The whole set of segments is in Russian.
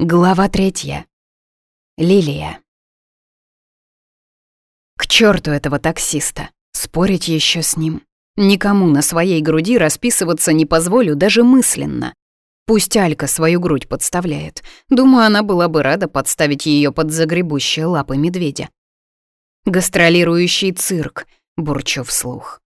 Глава третья. Лилия. К черту этого таксиста. Спорить еще с ним. Никому на своей груди расписываться не позволю даже мысленно. Пусть Алька свою грудь подставляет. Думаю, она была бы рада подставить ее под загребущие лапы медведя. «Гастролирующий цирк», — бурчу вслух.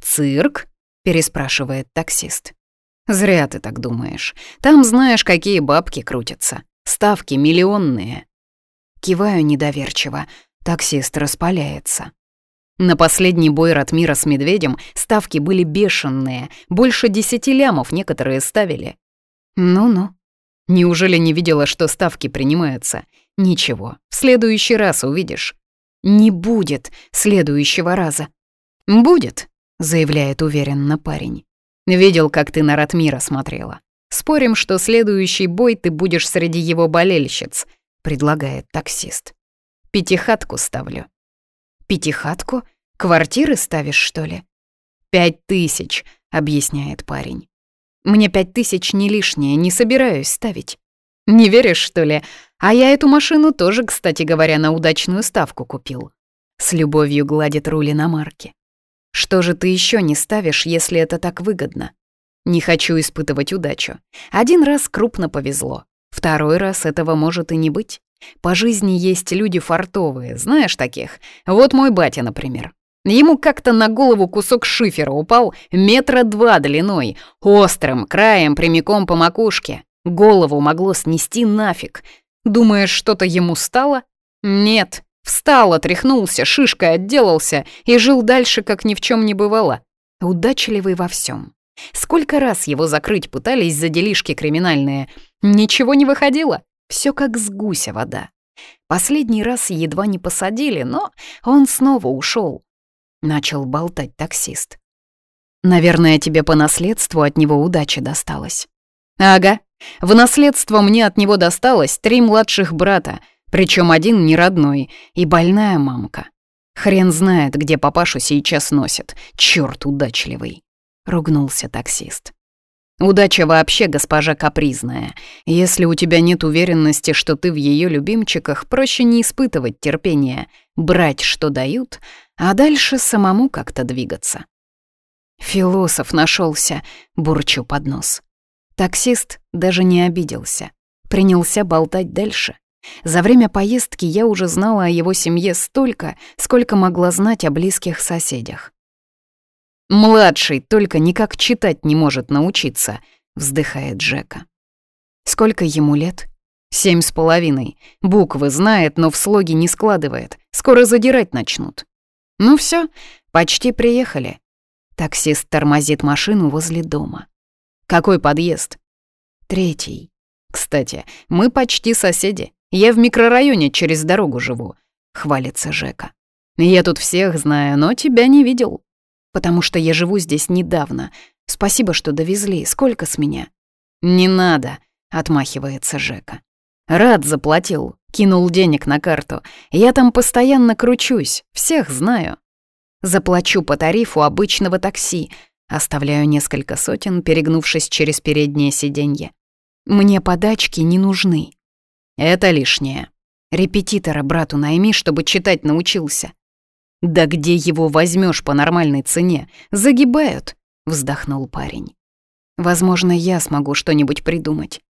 «Цирк?» — переспрашивает таксист. Зря ты так думаешь. Там знаешь, какие бабки крутятся. Ставки миллионные. Киваю недоверчиво. Таксист распаляется. На последний бой Ратмира с Медведем ставки были бешеные. Больше десяти лямов некоторые ставили. Ну-ну. Неужели не видела, что ставки принимаются? Ничего, в следующий раз увидишь. Не будет следующего раза. Будет, заявляет уверенно парень. Видел, как ты на Ратмира смотрела. Спорим, что следующий бой ты будешь среди его болельщиц», — предлагает таксист. «Пятихатку ставлю». «Пятихатку? Квартиры ставишь, что ли?» «Пять тысяч», — объясняет парень. «Мне пять тысяч не лишнее, не собираюсь ставить». «Не веришь, что ли? А я эту машину тоже, кстати говоря, на удачную ставку купил». С любовью гладит рули на марке. Что же ты еще не ставишь, если это так выгодно? Не хочу испытывать удачу. Один раз крупно повезло. Второй раз этого может и не быть. По жизни есть люди фартовые, знаешь таких? Вот мой батя, например. Ему как-то на голову кусок шифера упал метра два длиной, острым краем прямиком по макушке. Голову могло снести нафиг. Думаешь, что-то ему стало? Нет, Встал, отряхнулся, шишкой отделался и жил дальше, как ни в чем не бывало. Удачливый во всем. Сколько раз его закрыть пытались за делишки криминальные. Ничего не выходило. Все как с гуся вода. Последний раз едва не посадили, но он снова ушел. Начал болтать таксист. «Наверное, тебе по наследству от него удача досталась». «Ага, в наследство мне от него досталось три младших брата — причем один не родной и больная мамка. Хрен знает, где папашу сейчас носит. Черт удачливый. Ругнулся таксист. Удача вообще, госпожа капризная. Если у тебя нет уверенности, что ты в ее любимчиках, проще не испытывать терпения, брать, что дают, а дальше самому как-то двигаться. Философ нашелся, бурчу под нос. Таксист даже не обиделся. Принялся болтать дальше. За время поездки я уже знала о его семье столько, сколько могла знать о близких соседях. «Младший только никак читать не может научиться», — вздыхает Джека. «Сколько ему лет?» «Семь с половиной. Буквы знает, но в слоги не складывает. Скоро задирать начнут». «Ну все, почти приехали». Таксист тормозит машину возле дома. «Какой подъезд?» «Третий. Кстати, мы почти соседи. Я в микрорайоне через дорогу живу», — хвалится Жека. «Я тут всех знаю, но тебя не видел, потому что я живу здесь недавно. Спасибо, что довезли. Сколько с меня?» «Не надо», — отмахивается Жека. «Рад заплатил, кинул денег на карту. Я там постоянно кручусь, всех знаю. Заплачу по тарифу обычного такси, оставляю несколько сотен, перегнувшись через переднее сиденье. Мне подачки не нужны». Это лишнее. Репетитора брату найми, чтобы читать научился. Да где его возьмешь по нормальной цене? Загибают, вздохнул парень. Возможно, я смогу что-нибудь придумать.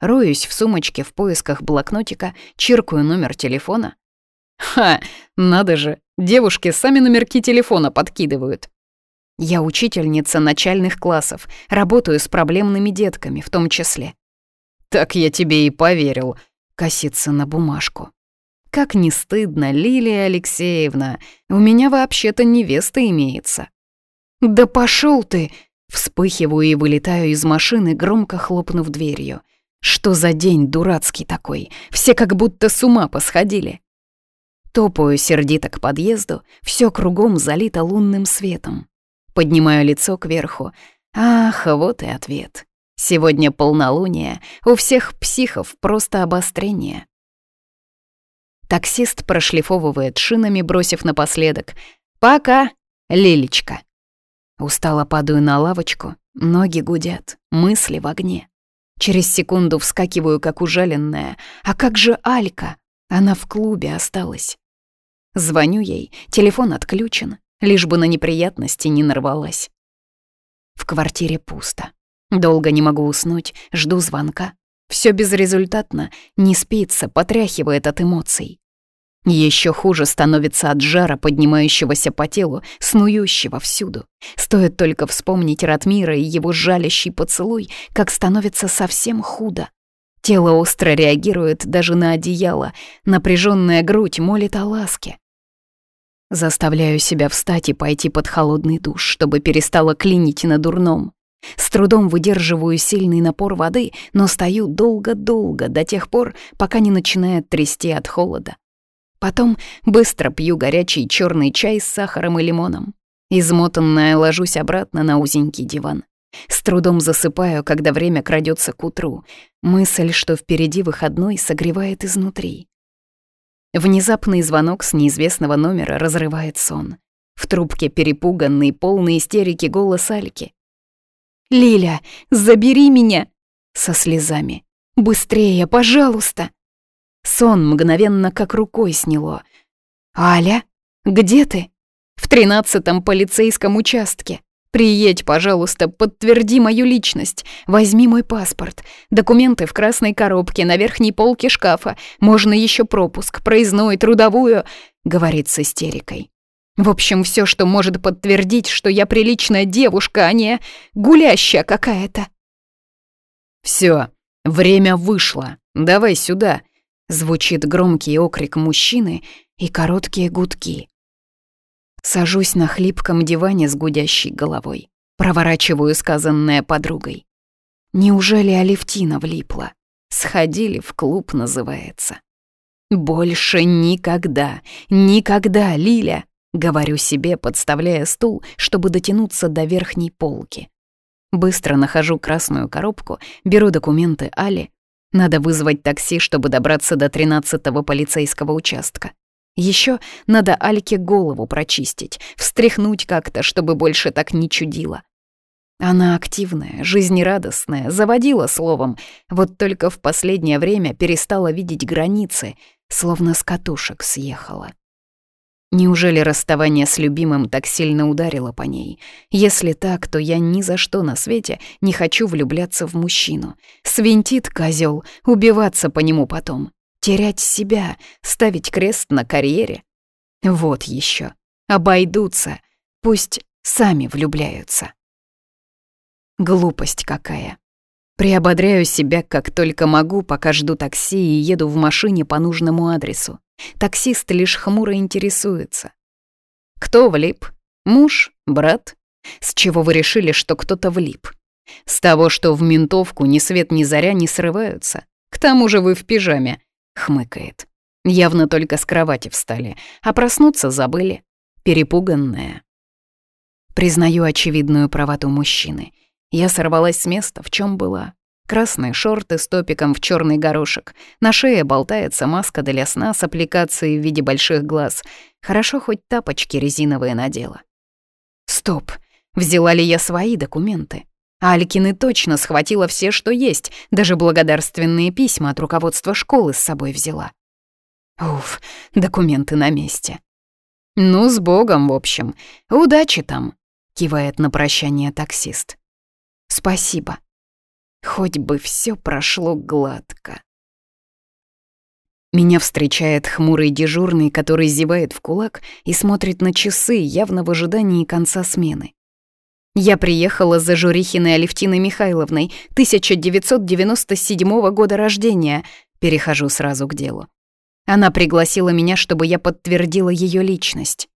Роюсь в сумочке в поисках блокнотика, чиркаю номер телефона. Ха, надо же, девушки сами номерки телефона подкидывают. Я учительница начальных классов, работаю с проблемными детками в том числе. Так я тебе и поверил, коситься на бумажку. «Как не стыдно, Лилия Алексеевна! У меня вообще-то невеста имеется!» «Да пошел ты!» Вспыхиваю и вылетаю из машины, громко хлопнув дверью. «Что за день дурацкий такой? Все как будто с ума посходили!» Топаю сердито к подъезду, все кругом залито лунным светом. Поднимаю лицо кверху. Ах, вот и ответ. Сегодня полнолуние, у всех психов просто обострение. Таксист прошлифовывает шинами, бросив напоследок. «Пока, Лилечка!» Устало падаю на лавочку, ноги гудят, мысли в огне. Через секунду вскакиваю, как ужаленная. А как же Алька? Она в клубе осталась. Звоню ей, телефон отключен, лишь бы на неприятности не нарвалась. В квартире пусто. Долго не могу уснуть, жду звонка. Все безрезультатно, не спится, потряхивает от эмоций. Еще хуже становится от жара, поднимающегося по телу, снующего всюду. Стоит только вспомнить Ратмира и его жалящий поцелуй, как становится совсем худо. Тело остро реагирует даже на одеяло, напряженная грудь молит о ласке. Заставляю себя встать и пойти под холодный душ, чтобы перестала клинить на дурном. С трудом выдерживаю сильный напор воды, но стою долго-долго, до тех пор, пока не начинает трясти от холода. Потом быстро пью горячий черный чай с сахаром и лимоном. Измотанная ложусь обратно на узенький диван. С трудом засыпаю, когда время крадется к утру. Мысль, что впереди выходной, согревает изнутри. Внезапный звонок с неизвестного номера разрывает сон. В трубке перепуганный, полный истерики голос Альки. «Лиля, забери меня!» Со слезами. «Быстрее, пожалуйста!» Сон мгновенно как рукой сняло. «Аля, где ты?» «В тринадцатом полицейском участке. Приедь, пожалуйста, подтверди мою личность. Возьми мой паспорт. Документы в красной коробке, на верхней полке шкафа. Можно еще пропуск, проездной, трудовую», — говорит с истерикой. В общем, все, что может подтвердить, что я приличная девушка, а не гулящая какая-то. «Все, время вышло. Давай сюда!» Звучит громкий окрик мужчины и короткие гудки. Сажусь на хлипком диване с гудящей головой. Проворачиваю сказанное подругой. Неужели Алевтина влипла? Сходили в клуб, называется. Больше никогда, никогда, Лиля, Говорю себе, подставляя стул, чтобы дотянуться до верхней полки. Быстро нахожу красную коробку, беру документы Али. Надо вызвать такси, чтобы добраться до 13-го полицейского участка. Еще надо Альке голову прочистить, встряхнуть как-то, чтобы больше так не чудило. Она активная, жизнерадостная, заводила словом, вот только в последнее время перестала видеть границы, словно с катушек съехала. Неужели расставание с любимым так сильно ударило по ней? Если так, то я ни за что на свете не хочу влюбляться в мужчину. Свинтит козел, убиваться по нему потом. Терять себя, ставить крест на карьере. Вот еще. Обойдутся. Пусть сами влюбляются. Глупость какая. Приободряю себя как только могу, пока жду такси и еду в машине по нужному адресу. Таксист лишь хмуро интересуется. «Кто влип? Муж? Брат? С чего вы решили, что кто-то влип? С того, что в ментовку ни свет ни заря не срываются. К тому же вы в пижаме», — хмыкает. Явно только с кровати встали, а проснуться забыли. Перепуганная. Признаю очевидную правоту мужчины. Я сорвалась с места, в чем была красные шорты с топиком в черный горошек. На шее болтается маска для сна с аппликацией в виде больших глаз. Хорошо хоть тапочки резиновые надела. Стоп, взяла ли я свои документы? Алькины точно схватила все, что есть, даже благодарственные письма от руководства школы с собой взяла. Уф, документы на месте. «Ну, с Богом, в общем. Удачи там!» — кивает на прощание таксист. «Спасибо», Хоть бы все прошло гладко. Меня встречает хмурый дежурный, который зевает в кулак и смотрит на часы, явно в ожидании конца смены. Я приехала за Журихиной Алевтиной Михайловной, 1997 года рождения. Перехожу сразу к делу. Она пригласила меня, чтобы я подтвердила ее личность.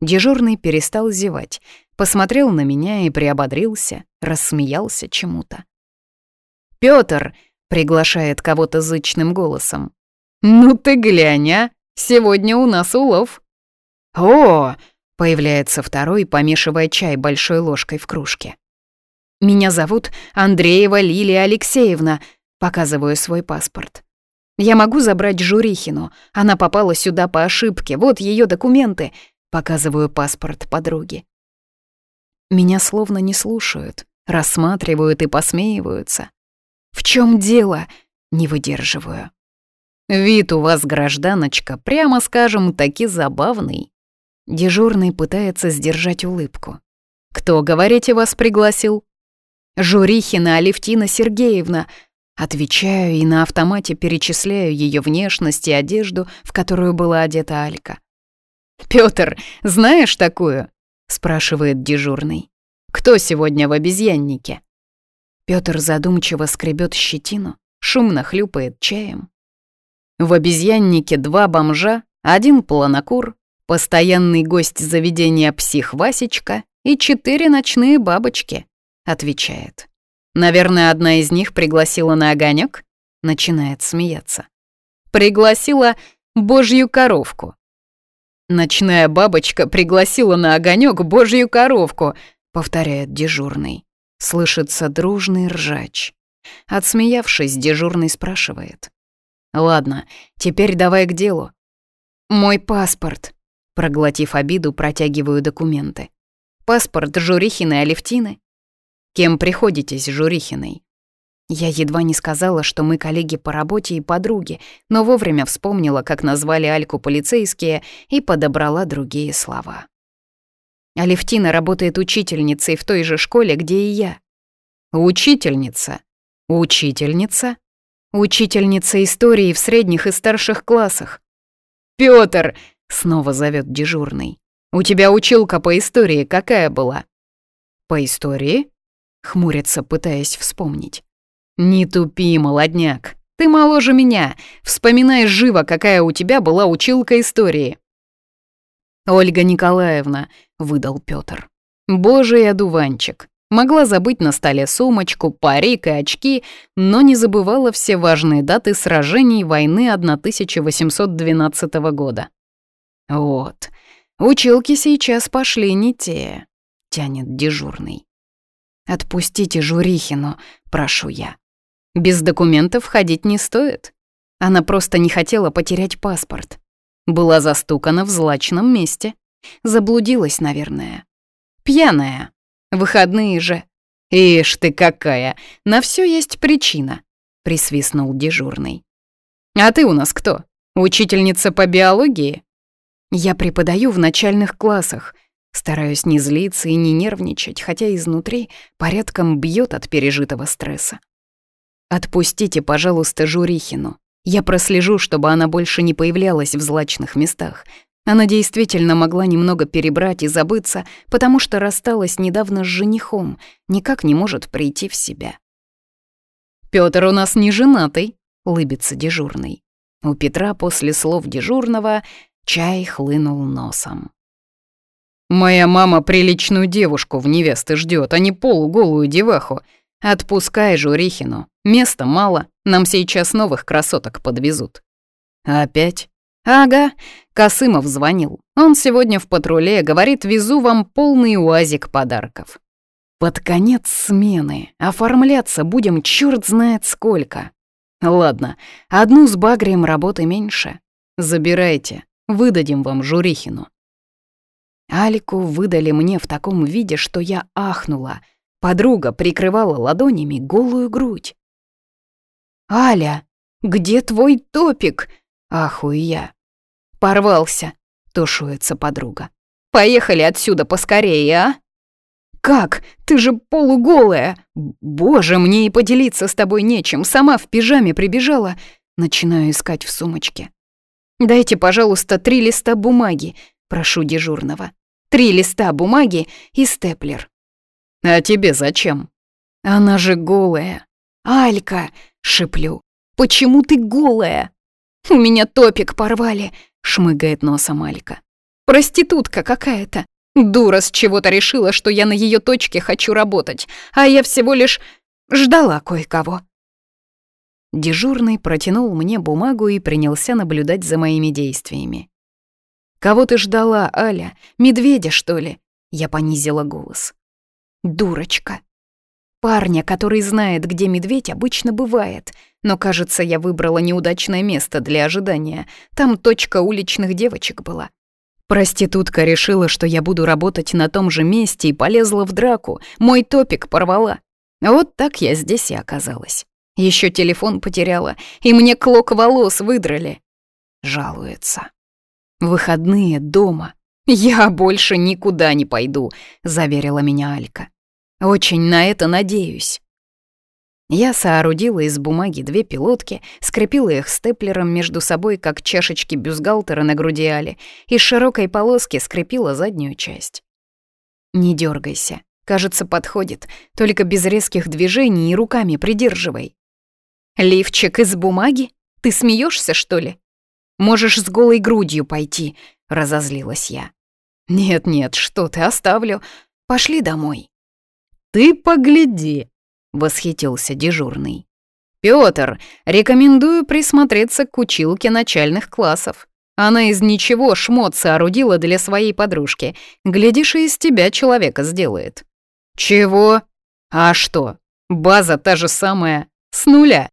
Дежурный перестал зевать, посмотрел на меня и приободрился, рассмеялся чему-то. Пётр!» — приглашает кого-то зычным голосом. «Ну ты глянь, а! Сегодня у нас улов!» «О!» — появляется второй, помешивая чай большой ложкой в кружке. «Меня зовут Андреева Лилия Алексеевна», — показываю свой паспорт. «Я могу забрать Журихину. Она попала сюда по ошибке. Вот ее документы», — показываю паспорт подруги. Меня словно не слушают, рассматривают и посмеиваются. «В чем дело?» — не выдерживаю. «Вид у вас, гражданочка, прямо скажем, таки забавный». Дежурный пытается сдержать улыбку. «Кто, говорите, вас пригласил?» «Журихина Алевтина Сергеевна», Отвечаю и на автомате перечисляю ее внешность и одежду, в которую была одета Алька. Петр, знаешь такую?» — спрашивает дежурный. «Кто сегодня в обезьяннике?» Петр задумчиво скребет щетину, шумно хлюпает чаем. В обезьяннике два бомжа, один планокур, постоянный гость заведения псих Васечка и четыре ночные бабочки, отвечает. Наверное, одна из них пригласила на огонек, начинает смеяться. Пригласила божью коровку. Ночная бабочка пригласила на огонек божью коровку, повторяет дежурный. Слышится дружный ржач. Отсмеявшись, дежурный спрашивает. «Ладно, теперь давай к делу». «Мой паспорт». Проглотив обиду, протягиваю документы. «Паспорт Журихины Алевтины?» «Кем приходитесь, Журихиной?» Я едва не сказала, что мы коллеги по работе и подруги, но вовремя вспомнила, как назвали Альку полицейские, и подобрала другие слова. Алевтина работает учительницей в той же школе, где и я. Учительница. Учительница. Учительница истории в средних и старших классах. Пётр! Снова зовет дежурный. У тебя училка по истории какая была? По истории? Хмурится, пытаясь вспомнить. Не тупи, молодняк. Ты моложе меня. Вспоминай живо, какая у тебя была училка истории. «Ольга Николаевна», — выдал Пётр. «Божий одуванчик». Могла забыть на столе сумочку, парик и очки, но не забывала все важные даты сражений войны 1812 года. «Вот, училки сейчас пошли не те», — тянет дежурный. «Отпустите Журихину, прошу я. Без документов ходить не стоит. Она просто не хотела потерять паспорт». Была застукана в злачном месте. Заблудилась, наверное. Пьяная. Выходные же. «Ишь ты какая! На все есть причина!» — присвистнул дежурный. «А ты у нас кто? Учительница по биологии?» «Я преподаю в начальных классах. Стараюсь не злиться и не нервничать, хотя изнутри порядком бьет от пережитого стресса. Отпустите, пожалуйста, Журихину. Я прослежу, чтобы она больше не появлялась в злачных местах. Она действительно могла немного перебрать и забыться, потому что рассталась недавно с женихом, никак не может прийти в себя. «Пётр у нас не женатый», — улыбится дежурный. У Петра после слов дежурного чай хлынул носом. «Моя мама приличную девушку в невесты ждет, а не полуголую деваху. Отпускай Журихину, места мало, нам сейчас новых красоток подвезут». «Опять?» «Ага, Косымов звонил. Он сегодня в патруле, говорит, везу вам полный уазик подарков». «Под конец смены. Оформляться будем черт знает сколько». «Ладно, одну с багрием работы меньше. Забирайте, выдадим вам Журихину». Алику выдали мне в таком виде, что я ахнула. Подруга прикрывала ладонями голую грудь. «Аля, где твой топик?» «Ахуя!» «Порвался!» — тушуется подруга. «Поехали отсюда поскорее, а!» «Как? Ты же полуголая! Боже, мне и поделиться с тобой нечем, сама в пижаме прибежала!» Начинаю искать в сумочке. «Дайте, пожалуйста, три листа бумаги», — прошу дежурного. «Три листа бумаги и степлер». «А тебе зачем?» «Она же голая». «Алька!» Шиплю. «Почему ты голая?» «У меня топик порвали», — шмыгает носом Алька. «Проститутка какая-то. Дура с чего-то решила, что я на ее точке хочу работать, а я всего лишь ждала кое-кого». Дежурный протянул мне бумагу и принялся наблюдать за моими действиями. «Кого ты ждала, Аля? Медведя, что ли?» Я понизила голос. «Дурочка!» парня, который знает, где медведь обычно бывает. Но, кажется, я выбрала неудачное место для ожидания. Там точка уличных девочек была. Проститутка решила, что я буду работать на том же месте и полезла в драку. Мой топик порвала. Вот так я здесь и оказалась. Еще телефон потеряла, и мне клок волос выдрали. Жалуется. Выходные дома. «Я больше никуда не пойду», — заверила меня Алька. Очень на это надеюсь. Я соорудила из бумаги две пилотки, скрепила их степлером между собой, как чашечки бюстгальтера на груди Али, и широкой полоски скрепила заднюю часть. «Не дергайся. Кажется, подходит. Только без резких движений и руками придерживай». «Лифчик из бумаги? Ты смеешься, что ли?» «Можешь с голой грудью пойти», — разозлилась я. «Нет-нет, что ты, оставлю. Пошли домой». Ты погляди!» — восхитился дежурный. «Пётр, рекомендую присмотреться к училке начальных классов. Она из ничего шмот соорудила для своей подружки. Глядишь, и из тебя человека сделает». «Чего? А что? База та же самая. С нуля».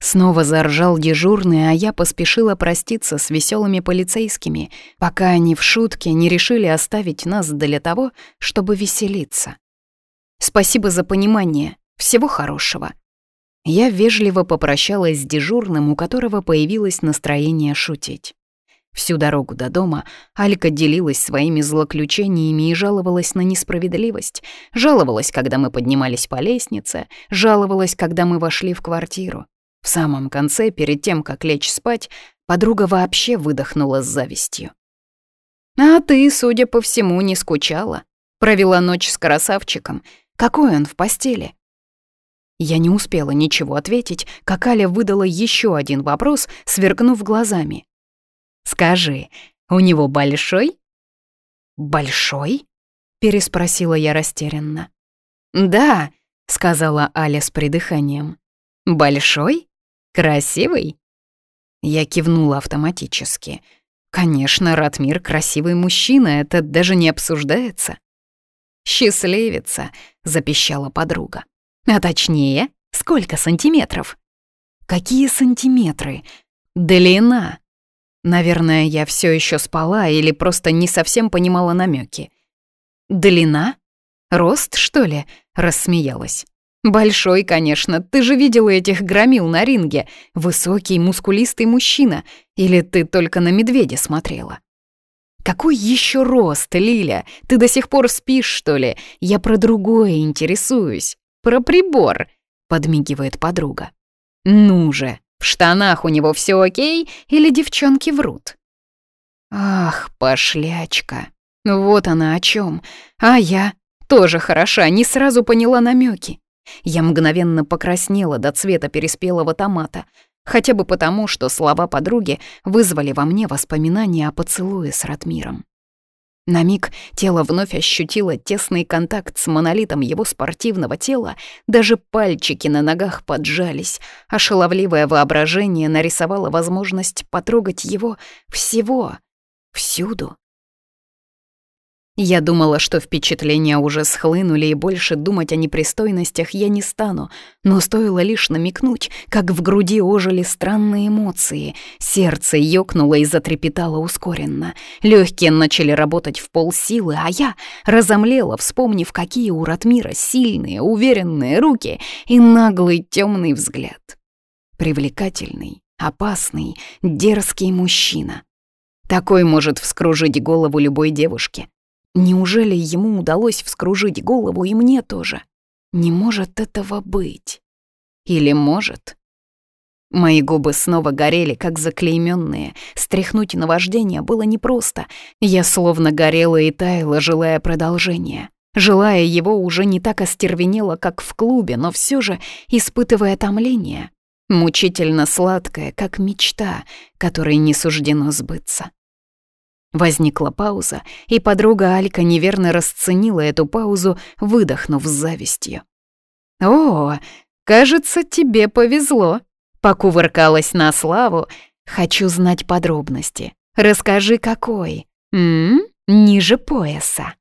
Снова заржал дежурный, а я поспешила проститься с веселыми полицейскими, пока они в шутке не решили оставить нас для того, чтобы веселиться. Спасибо за понимание. Всего хорошего». Я вежливо попрощалась с дежурным, у которого появилось настроение шутить. Всю дорогу до дома Алька делилась своими злоключениями и жаловалась на несправедливость. Жаловалась, когда мы поднимались по лестнице, жаловалась, когда мы вошли в квартиру. В самом конце, перед тем, как лечь спать, подруга вообще выдохнула с завистью. «А ты, судя по всему, не скучала. Провела ночь с красавчиком, какой он в постели?» Я не успела ничего ответить, как Аля выдала еще один вопрос, сверкнув глазами. «Скажи, у него большой?» «Большой?» — переспросила я растерянно. «Да», — сказала Аля с придыханием. «Большой? Красивый?» Я кивнула автоматически. «Конечно, Ратмир красивый мужчина, это даже не обсуждается». «Счастливица!» — запищала подруга. «А точнее, сколько сантиметров?» «Какие сантиметры?» «Длина!» Наверное, я все еще спала или просто не совсем понимала намеки. «Длина? Рост, что ли?» — рассмеялась. «Большой, конечно, ты же видела этих громил на ринге. Высокий, мускулистый мужчина. Или ты только на медведя смотрела?» Какой еще рост, Лиля? Ты до сих пор спишь, что ли? Я про другое интересуюсь. Про прибор», — подмигивает подруга. «Ну же, в штанах у него все окей или девчонки врут?» «Ах, пошлячка! Ну вот она о чем. А я тоже хороша, не сразу поняла намеки. Я мгновенно покраснела до цвета переспелого томата. Хотя бы потому, что слова подруги вызвали во мне воспоминания о поцелуе с Ратмиром. На миг тело вновь ощутило тесный контакт с монолитом его спортивного тела, даже пальчики на ногах поджались, а шаловливое воображение нарисовало возможность потрогать его всего, всюду. Я думала, что впечатления уже схлынули, и больше думать о непристойностях я не стану, но стоило лишь намекнуть, как в груди ожили странные эмоции. Сердце ёкнуло и затрепетало ускоренно. Легкие начали работать в полсилы, а я разомлела, вспомнив, какие у Ратмира сильные, уверенные руки и наглый темный взгляд. Привлекательный, опасный, дерзкий мужчина. Такой может вскружить голову любой девушке. Неужели ему удалось вскружить голову и мне тоже? Не может этого быть. Или может? Мои губы снова горели, как заклейменные. Стряхнуть наваждение было непросто. Я словно горела и таяла, желая продолжения. Желая его уже не так остервенела, как в клубе, но все же испытывая томление. Мучительно сладкое, как мечта, которой не суждено сбыться. Возникла пауза, и подруга Алька неверно расценила эту паузу, выдохнув с завистью. «О, кажется, тебе повезло!» Покувыркалась на славу. «Хочу знать подробности. Расскажи, какой?» «М -м, «Ниже пояса».